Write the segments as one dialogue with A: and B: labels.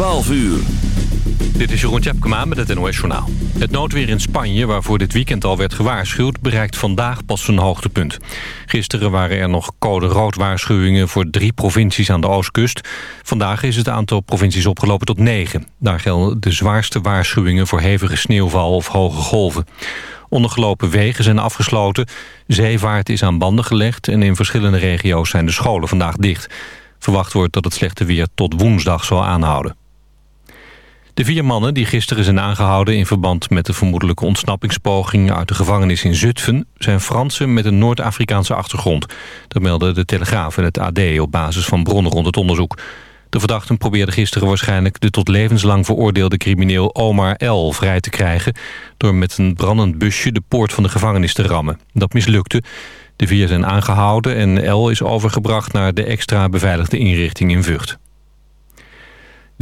A: 12 uur.
B: Dit is Jeroen Tjepkema met het NOS Journaal. Het noodweer in Spanje, waarvoor dit weekend al werd gewaarschuwd... bereikt vandaag pas zijn hoogtepunt. Gisteren waren er nog code-rood waarschuwingen... voor drie provincies aan de oostkust. Vandaag is het aantal provincies opgelopen tot negen. Daar gelden de zwaarste waarschuwingen... voor hevige sneeuwval of hoge golven. Ondergelopen wegen zijn afgesloten. Zeevaart is aan banden gelegd... en in verschillende regio's zijn de scholen vandaag dicht. Verwacht wordt dat het slechte weer tot woensdag zal aanhouden. De vier mannen die gisteren zijn aangehouden in verband met de vermoedelijke ontsnappingspoging uit de gevangenis in Zutphen zijn Fransen met een Noord-Afrikaanse achtergrond. Dat melden de Telegraaf en het AD op basis van bronnen rond het onderzoek. De verdachten probeerden gisteren waarschijnlijk de tot levenslang veroordeelde crimineel Omar L. vrij te krijgen door met een brandend busje de poort van de gevangenis te rammen. Dat mislukte. De vier zijn aangehouden en L is overgebracht naar de extra beveiligde inrichting in Vught.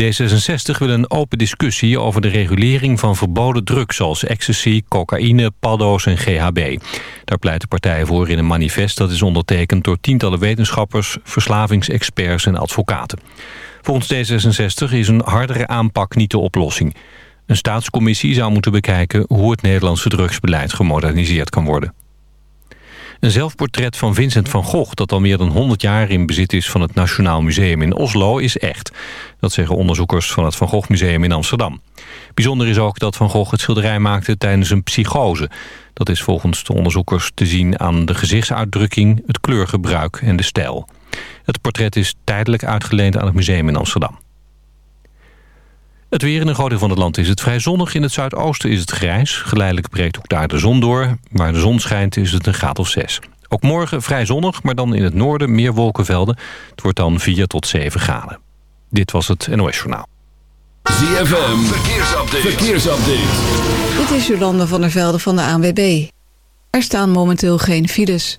B: D66 wil een open discussie over de regulering van verboden drugs... zoals ecstasy, cocaïne, paddo's en GHB. Daar pleit de partij voor in een manifest dat is ondertekend... door tientallen wetenschappers, verslavingsexperts en advocaten. Volgens D66 is een hardere aanpak niet de oplossing. Een staatscommissie zou moeten bekijken... hoe het Nederlandse drugsbeleid gemoderniseerd kan worden. Een zelfportret van Vincent van Gogh... dat al meer dan 100 jaar in bezit is van het Nationaal Museum in Oslo... is echt. Dat zeggen onderzoekers van het Van Gogh Museum in Amsterdam. Bijzonder is ook dat Van Gogh het schilderij maakte tijdens een psychose. Dat is volgens de onderzoekers te zien aan de gezichtsuitdrukking... het kleurgebruik en de stijl. Het portret is tijdelijk uitgeleend aan het museum in Amsterdam. Het weer in een groot deel van het land is het vrij zonnig. In het zuidoosten is het grijs. Geleidelijk breekt ook daar de zon door. Waar de zon schijnt is het een graad of 6. Ook morgen vrij zonnig, maar dan in het noorden meer wolkenvelden. Het wordt dan 4 tot 7 graden. Dit was het NOS Journaal.
A: ZFM, verkeersupdate. verkeersupdate.
C: Dit is Jolanda van der Velde van de ANWB. Er staan momenteel geen files.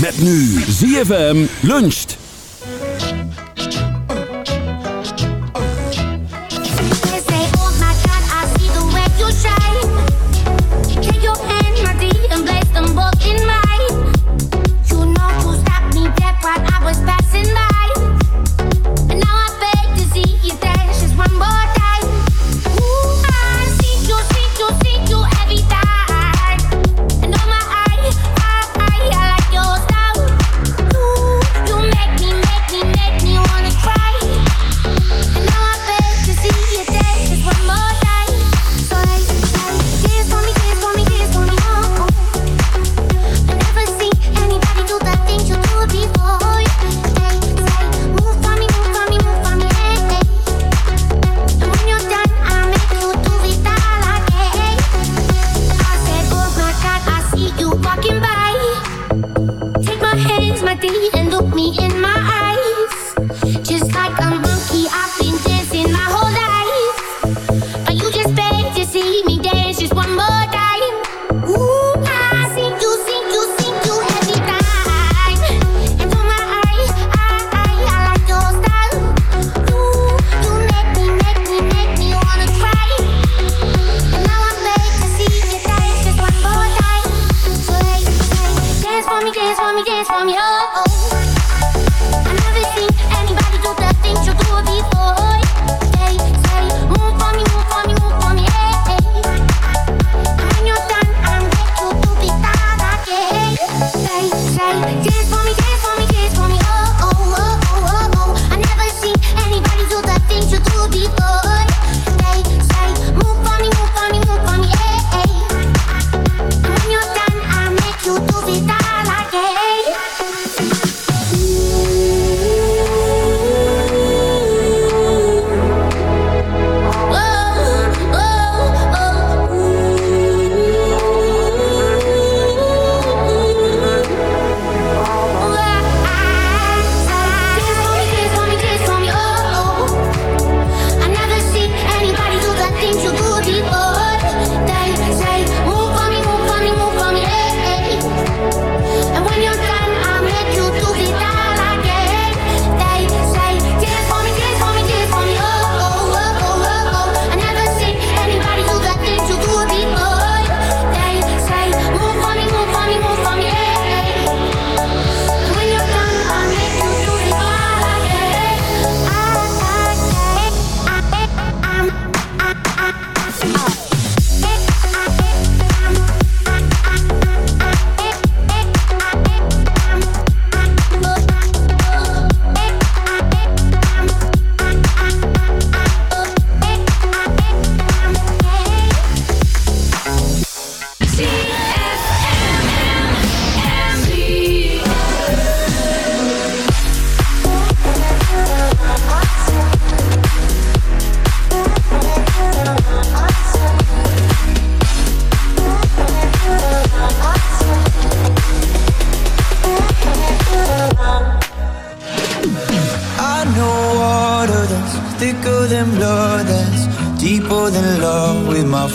A: Met nu ZFM luncht.
D: from your
E: own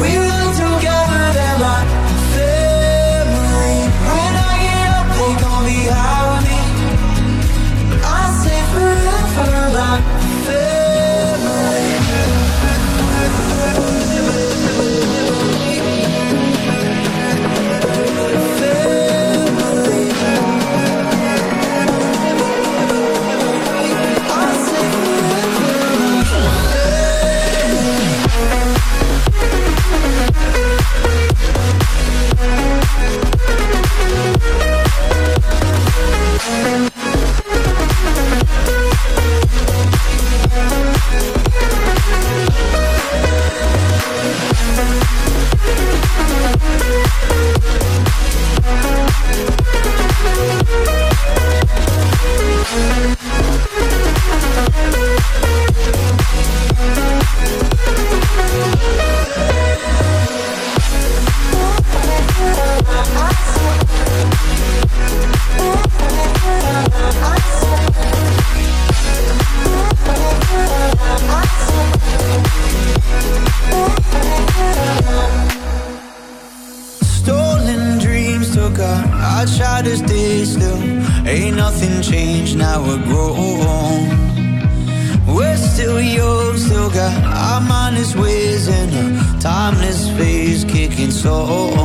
E: We
F: so
G: oh, oh.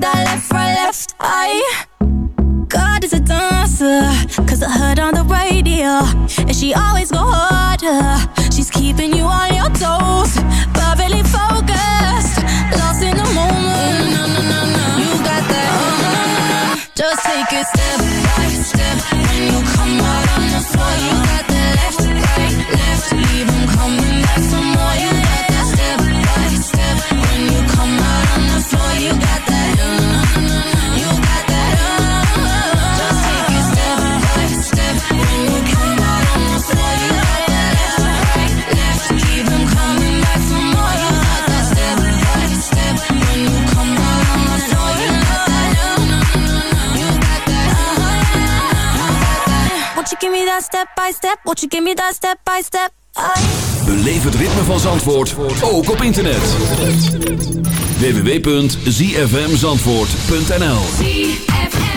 G: that left, right, left I. God is a dancer Cause I heard on the radio And she always go harder. She's keeping you on your toes Perfectly focused Lost in the moment. You got that uh-huh. Just take it step by step. that step by step. Won't you give me that step by step?
A: Beleef het ritme van Zandvoort, ook op internet. www.zfmzandvoort.nl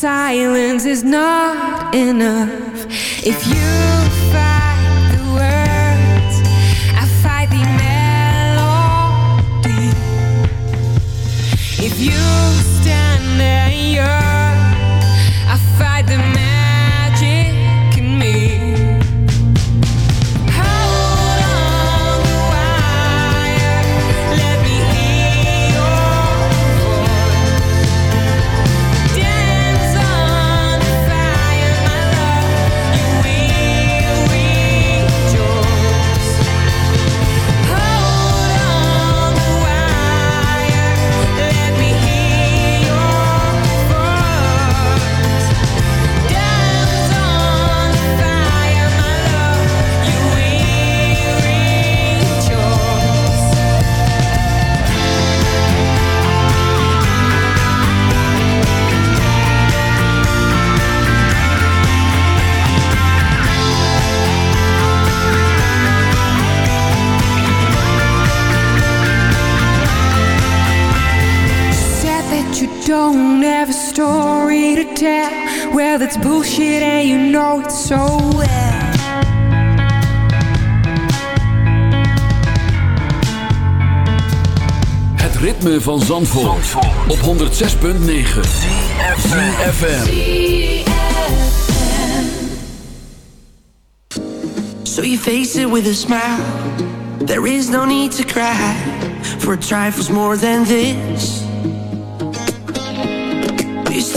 H: Silence is not enough. If you fight the words, I fight the melody. If you stand there, you're, don't have a story to tell. Well, that's bullshit, and you know it so well.
A: Het ritme van Zandvoort, op 106.9 FM.
I: So you face it with a smile. There is no need to cry for trifles more than this.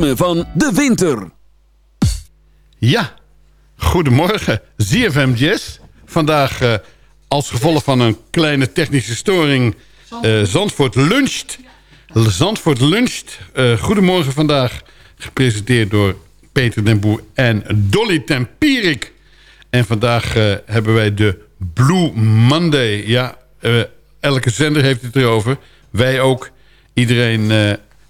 A: Van de winter.
J: Ja, goedemorgen. ZFM Jazz. Vandaag eh, als gevolg van een kleine technische storing... eh, Zandvoort luncht. Zandvoort luncht. Eh, goedemorgen vandaag. Gepresenteerd door Peter den Boer en Dolly Tempierik. En vandaag hebben wij de Blue Monday. Ja, elke zender heeft het erover. Wij ook. Iedereen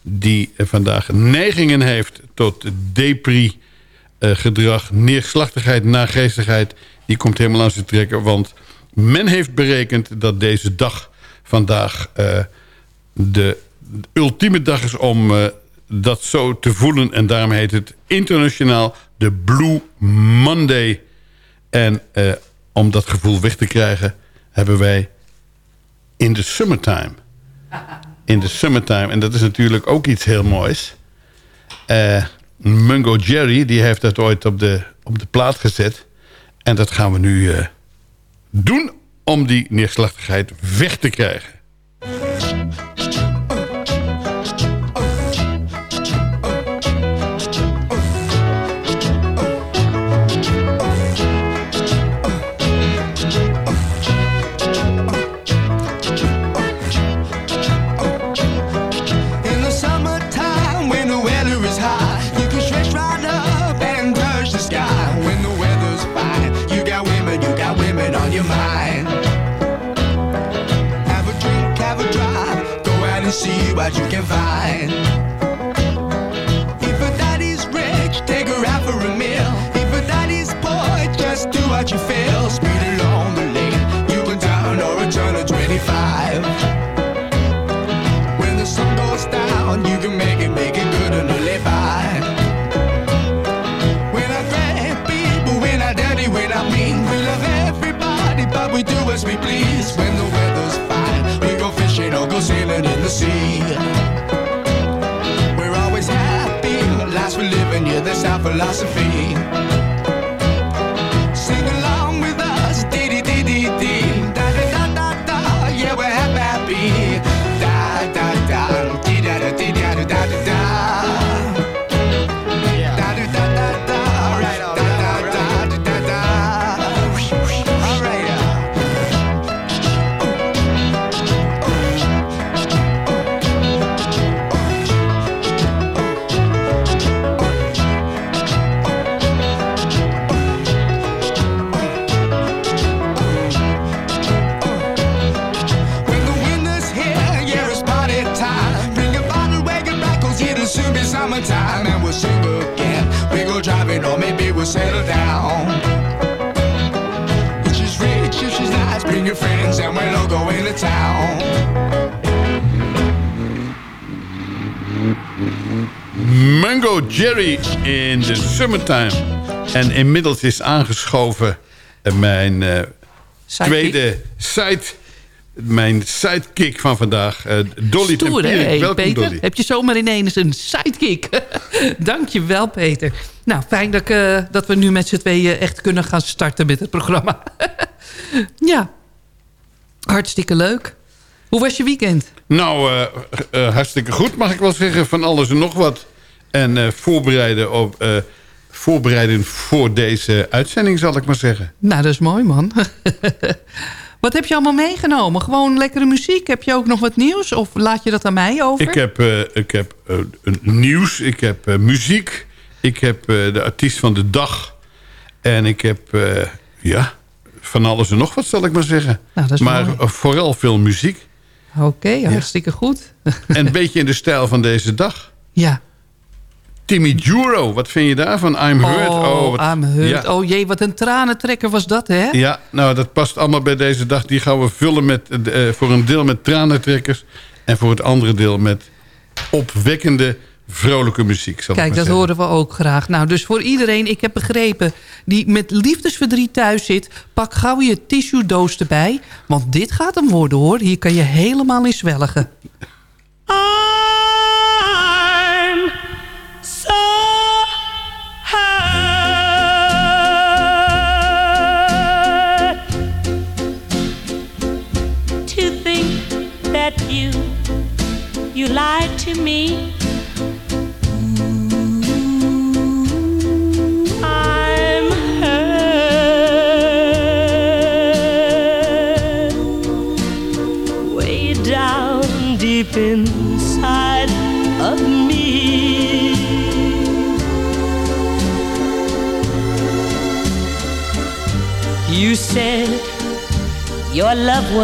J: die vandaag neigingen heeft tot depri eh, gedrag, neerslachtigheid, nageestigheid... die komt helemaal aan zijn trekken. Want men heeft berekend dat deze dag vandaag eh, de ultieme dag is om eh, dat zo te voelen. En daarom heet het internationaal de Blue Monday. En om dat gevoel weg te krijgen hebben wij in de summertime... In de summertime. En dat is natuurlijk ook iets heel moois. Eh, Mungo Jerry, die heeft dat ooit op de, op de plaat gezet. En dat gaan we nu eh, doen om die neerslachtigheid weg te krijgen.
K: You feel. Speed along the lane, you down or a turn of 25. When the sun goes down, you can make it, make it good and live by. When I grab people, when I dirty, when I mean, we love everybody, but we do as we please. When the weather's fine, we go fishing or go sailing in the sea. We're always happy, lives we live in, yeah, that's our philosophy. in time and we'll sing again. We go driving or maybe we'll settle down. If she's rich, if she's nice, bring your friends and we'll all go into town.
J: Mango Jerry in the summertime. En inmiddels is aangeschoven mijn uh, tweede site mijn sidekick van vandaag. eh, Dolly
L: Stoer, hè,
J: Welkom
L: Peter?
J: Dolly.
L: Heb je zomaar ineens een sidekick? Dank je wel, Peter. Nou, fijn dat, eh, dat we nu met z'n tweeën echt kunnen gaan starten met het programma. ja, hartstikke leuk. Hoe was je weekend?
J: Nou, eh, hartstikke goed mag ik wel zeggen. Van alles en nog wat. En voorbereiden, op, voorbereiden voor deze uitzending zal ik maar zeggen.
L: Nou, dat is mooi, man. wat heb je allemaal meegenomen? Gewoon lekkere muziek? Heb je ook nog wat nieuws? Of laat je dat aan mij over?
J: Ik heb, eh, ik heb een nieuws, ik heb eh, muziek, ik heb de artiest van de dag. En ik heb, ja, van alles en nog wat zal ik maar zeggen.
L: Nou,
J: maar
L: mooi.
J: vooral veel muziek.
L: Oké, hartstikke goed.
J: en een beetje in de stijl van deze dag.
L: Ja.
J: Timmy Juro, wat vind je daarvan? I'm Hurt.
L: Oh,
J: wat-
L: I'm hurt.
J: Ja.
L: Oh jee, wat een tranentrekker was dat, hè?
J: Ja, nou dat past allemaal bij deze dag. Die gaan we vullen met, eh, voor een deel met tranentrekkers... en voor het andere deel met opwekkende, vrolijke muziek. Zal ik
L: Kijk, dat
J: zeggen.
L: horen we ook graag. Nou, dus voor iedereen, ik heb begrepen... die met liefdesverdriet thuis zit... pak gauw je tissuedoos erbij. Want dit gaat hem worden, hoor. Hier kan je helemaal in zwelgen.
F: I'm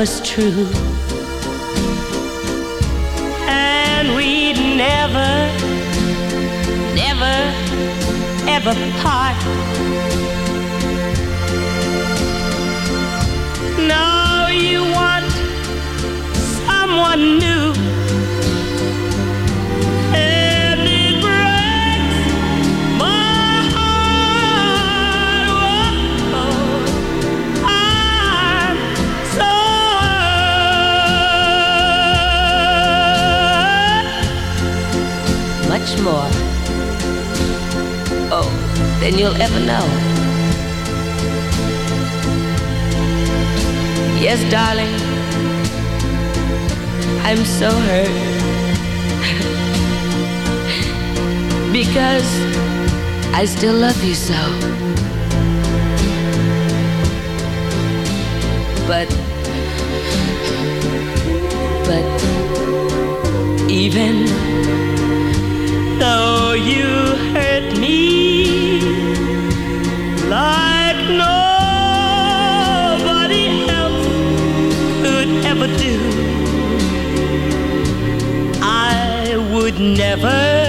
F: was true, and we'd never, never, ever part. Darling. I'm so hurt. because I still love you so. But, but, even though you ever do, I would never.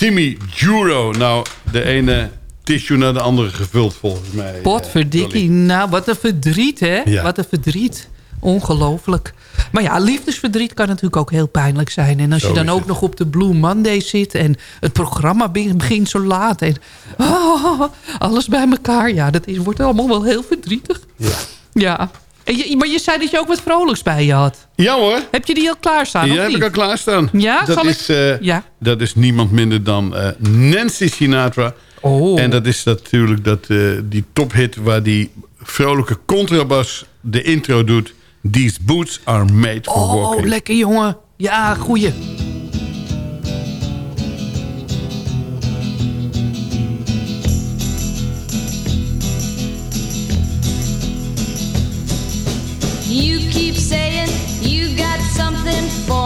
J: Timmy Juro. Nou, de ene tissue naar de andere gevuld volgens mij. eh,
L: Potverdikkie. Nou, wat een verdriet, hè?
J: Ja.
L: Wat een verdriet. Ongelooflijk. Maar ja, liefdesverdriet kan natuurlijk ook heel pijnlijk zijn. En als
J: Zo
L: je dan ook
J: het.
L: nog op de Blue Monday zit... en het programma be- begint zo laat... en ah, alles bij elkaar. Ja, dat is, wordt allemaal wel heel verdrietig.
J: Ja.
L: Ja. Je, maar je zei dat je ook wat vrolijks bij je had.
J: Ja hoor.
L: Heb je die al klaarstaan?
J: Ja, heb
L: niet?
J: ik al klaarstaan.
L: Ja,
J: dat
L: zal ik-
J: is, eh,
L: Ja.
J: dat is niemand minder dan eh, Nancy Sinatra.
L: Oh.
J: En dat is natuurlijk dat, eh, die tophit waar die vrolijke contrabas de intro doet. These boots are made for
L: Oh,
J: walking.
L: lekker jongen. Ja, goeie.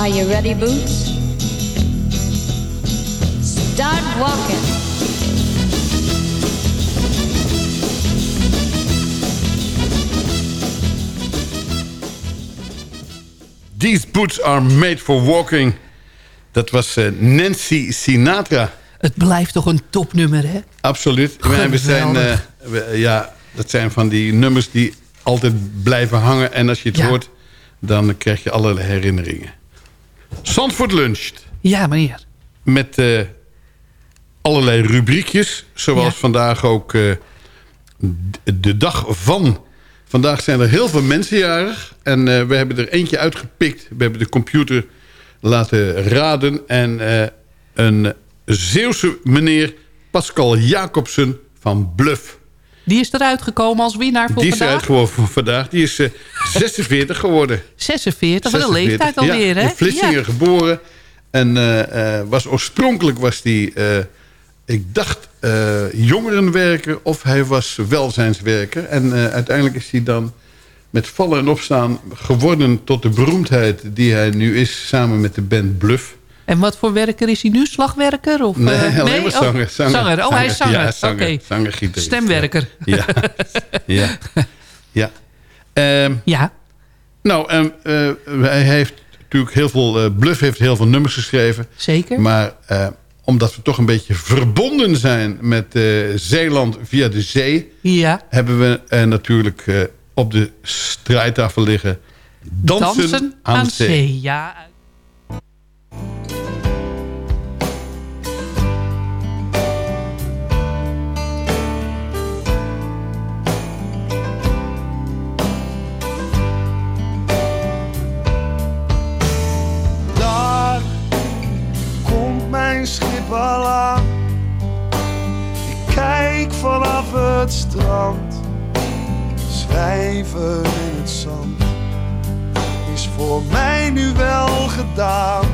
M: Are you ready, Boots? Start walking.
J: These boots are made for walking. Dat was eh, Nancy Sinatra.
L: Het blijft toch een topnummer, hè?
J: Absoluut. We zijn, eh, we- ja, dat zijn van die nummers die altijd blijven hangen. En als je het
L: Ja.
J: hoort, dan krijg je allerlei herinneringen. Zandvoort luncht.
L: Ja, meneer.
J: Met eh, allerlei rubriekjes. Zoals vandaag ook eh, de dag van. Vandaag zijn er heel veel mensen jarig. En eh, we hebben er eentje uitgepikt. We hebben de computer laten raden. En een Zeeuwse meneer Pascal Jacobsen van Bluff.
L: Die is eruit gekomen als winnaar voor
J: Die is
L: vandaag.
J: eruit gewoon voor vandaag. Die is eh, 46 geworden.
L: 46, wat een
J: 46,
L: leeftijd alweer,
J: ja,
L: hè?
J: in Vlissingen geboren. En eh, eh, was oorspronkelijk was die, eh, ik dacht, eh, jongerenwerker of hij was welzijnswerker. En eh, uiteindelijk is hij dan met vallen en opstaan geworden tot de beroemdheid die hij nu is, samen met de band Bluff.
L: En wat voor werker is hij nu? Slagwerker? Of,
J: Nee,
L: eh,
J: maar
L: Oh,
J: zanger. zanger,
L: Oh, hij is zanger.
J: Ja, zanger. Zanger.
L: Stemwerker.
J: Ja, ja, ja. Ehm,
L: ja.
J: Nou, ehm, eh, hij heeft natuurlijk heel veel... eh, Bluff heeft heel veel nummers geschreven.
L: Zeker.
J: Maar omdat we toch een beetje verbonden zijn met Zeeland via de zee...
L: Ja.
J: hebben we natuurlijk op de strijttafel liggen... Dansen, aan, zee.
L: Ja.
N: Mijn schip al aan. Ik kijk vanaf het strand. Schrijven in het zand is voor mij nu wel gedaan.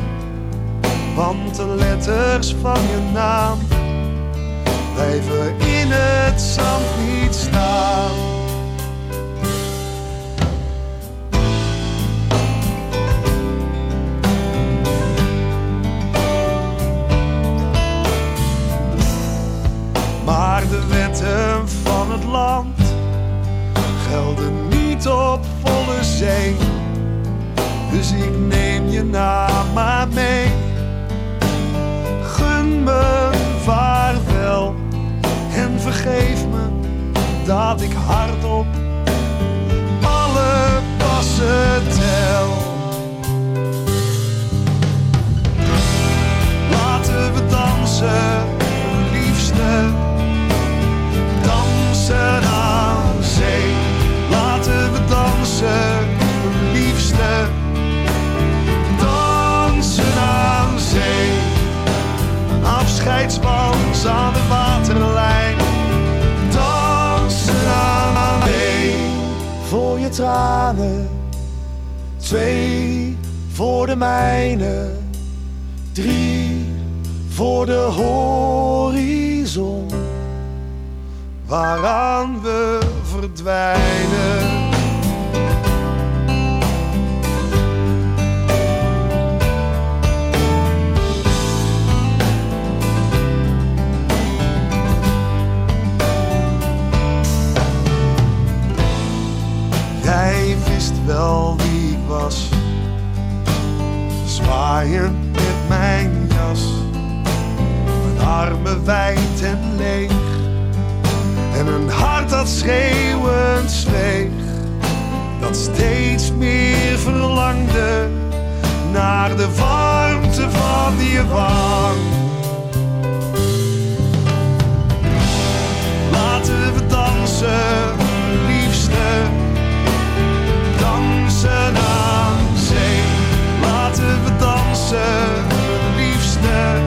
N: Want de letters van je naam blijven in het zand niet staan. Maar de wetten van het land gelden niet op volle zee. Dus ik neem je naam maar mee. Gun me vaarwel en vergeef dat ik hardop alle passen tel. Laten we dansen, liefste. Liefste. Dansen aan zee. Afscheidsband aan de waterlijn. Dansen aan zee. Voor je tranen. Twee voor de mijne. Drie voor de horizon. Waaraan we verdwijnen. Wel wie ik was. Zwaaiend met mijn jas. Mijn armen wijd en leeg. En een hart dat schreeuwend zweeg. Dat steeds meer verlangde naar de warmte van je wang. Laten we dansen, Dansen aan zee. Laten we dansen, liefste.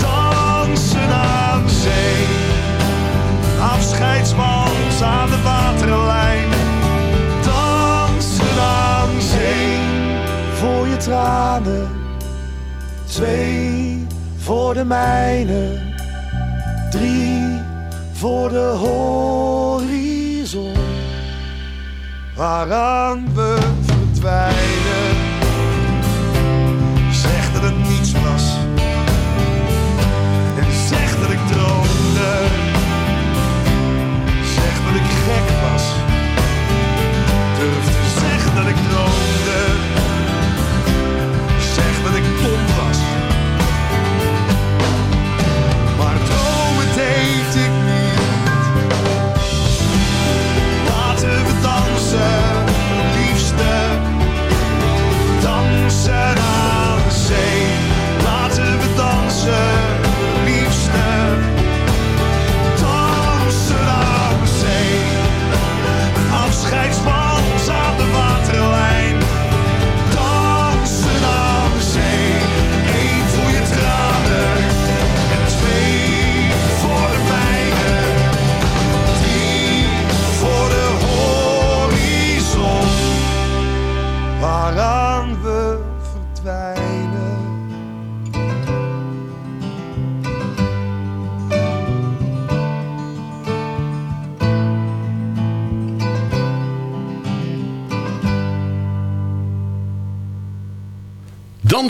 N: Dansen aan zee. Afscheidswals aan de waterlijn. Dansen aan zee. Voor je tranen. Twee voor de mijne. Drie voor de horizon. Waaraan we verdwijnen.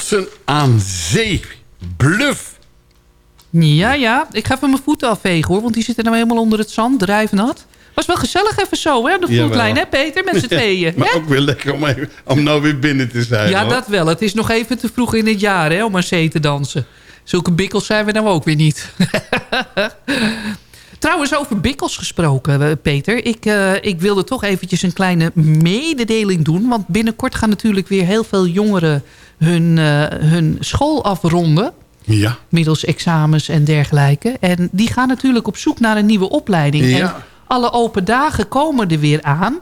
N: Dansen aan zee.
J: Bluff.
L: Ja, ja. Ik ga even mijn voeten afvegen hoor. Want die zitten nou helemaal onder het zand. Drijfnat. Was wel gezellig even zo hè. Op de voetlijn hè Peter. Met z'n tweeën.
J: Maar
L: hè?
J: ook weer lekker om, even, om nou weer binnen te zijn.
L: Ja,
J: hoor.
L: dat wel. Het is nog even te vroeg in het jaar hè, om aan zee te dansen. Zulke bikkels zijn we nou ook weer niet. Trouwens, over bikkels gesproken, eh, Peter. Ik, eh, ik wilde toch eventjes een kleine mededeling doen. Want binnenkort gaan natuurlijk weer heel veel jongeren hun, eh, hun school afronden.
J: Ja.
L: Middels examens en dergelijke. En die gaan natuurlijk op zoek naar een nieuwe opleiding.
J: Ja.
L: En alle open dagen komen er weer aan.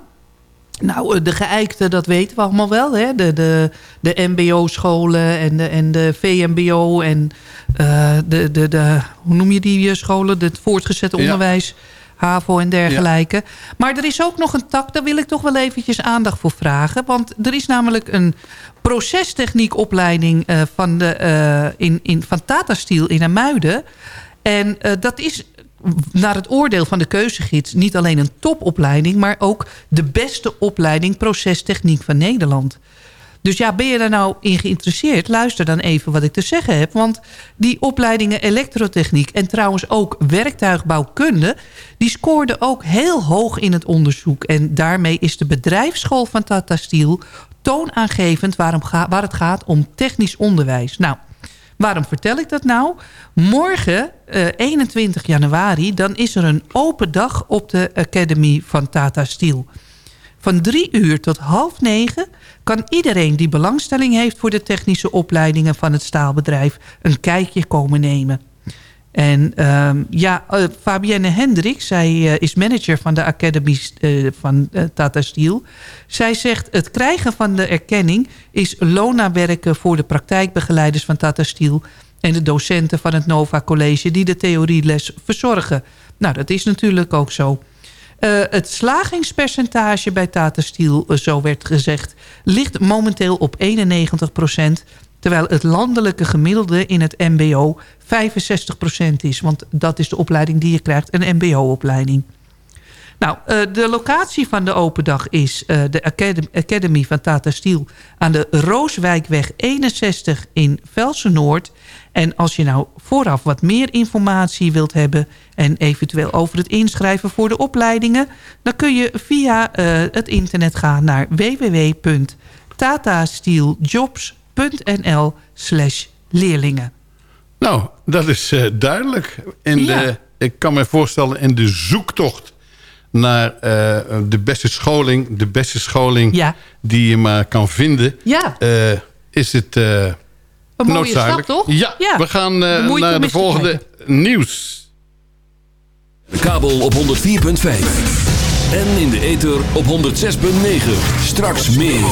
L: Nou, eh, de geëikte, dat weten we allemaal wel. Hè? De, de, de mbo-scholen en de, en de VMBO en eh, de, de, de, hoe noem je die scholen? Het voortgezet
J: Ja.
L: HAVO en dergelijke. Maar er is ook nog een tak, daar wil ik toch wel eventjes aandacht voor vragen. Want er is namelijk een procestechniekopleiding eh, van, de, eh, in, in, van Tata Steel in Amuiden. En eh, dat is naar het oordeel van de keuzegids niet alleen een topopleiding... maar ook de beste opleiding procestechniek van Nederland. Dus ja, ben je daar nou in geïnteresseerd? Luister dan even wat ik te zeggen heb. Want die opleidingen elektrotechniek en trouwens ook werktuigbouwkunde... die scoorden ook heel hoog in het onderzoek. En daarmee is de bedrijfsschool van Tata Steel toonaangevend... Waarom waar het gaat om technisch onderwijs. Nou, Waarom vertel ik dat nou? Morgen, eh, 21 januari, dan is er een open dag op de Academy van Tata Steel. Van drie uur tot half negen kan iedereen die belangstelling heeft... voor de technische opleidingen van het staalbedrijf een kijkje komen nemen. En ehm, ja, eh, Fabienne Hendricks, zij eh, is manager van de Academy eh, van Tata Steel. Zij zegt, het krijgen van de erkenning is loonnawerken voor de praktijkbegeleiders van Tata Steel... en de docenten van het Nova College die de theorieles verzorgen. Nou, dat is natuurlijk ook zo. Eh, het slagingspercentage bij Tata Steel, eh, zo werd gezegd... ligt momenteel op 91% terwijl het landelijke gemiddelde in het mbo 65% is. Want dat is de opleiding die je krijgt, een mbo-opleiding. Nou, eh, de locatie van de open dag is eh, de Academy, Academy van Tata Steel... aan de Rooswijkweg 61 in Velsen-Noord. En als je nou vooraf wat meer informatie wilt hebben... en eventueel over het inschrijven voor de opleidingen... dan kun je via eh, het internet gaan naar www.tatasteeljobs.nl slash leerlingen.
J: Nou, dat is duidelijk. En
L: Ja.
J: de, ik kan me voorstellen, in de zoektocht naar eh, de beste scholing... de beste scholing
L: Ja.
J: die je maar kan vinden...
L: Ja.
J: eh, is het eh
L: Een mooie
J: noodzakelijk.
L: stap, toch?
J: Ja,
L: Ja.
J: we gaan
L: De
J: naar de volgende nieuws.
A: De kabel op 104.5. En in de ether op 106.9. Straks meer.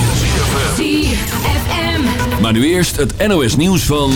A: Maar nu eerst het NOS nieuws van...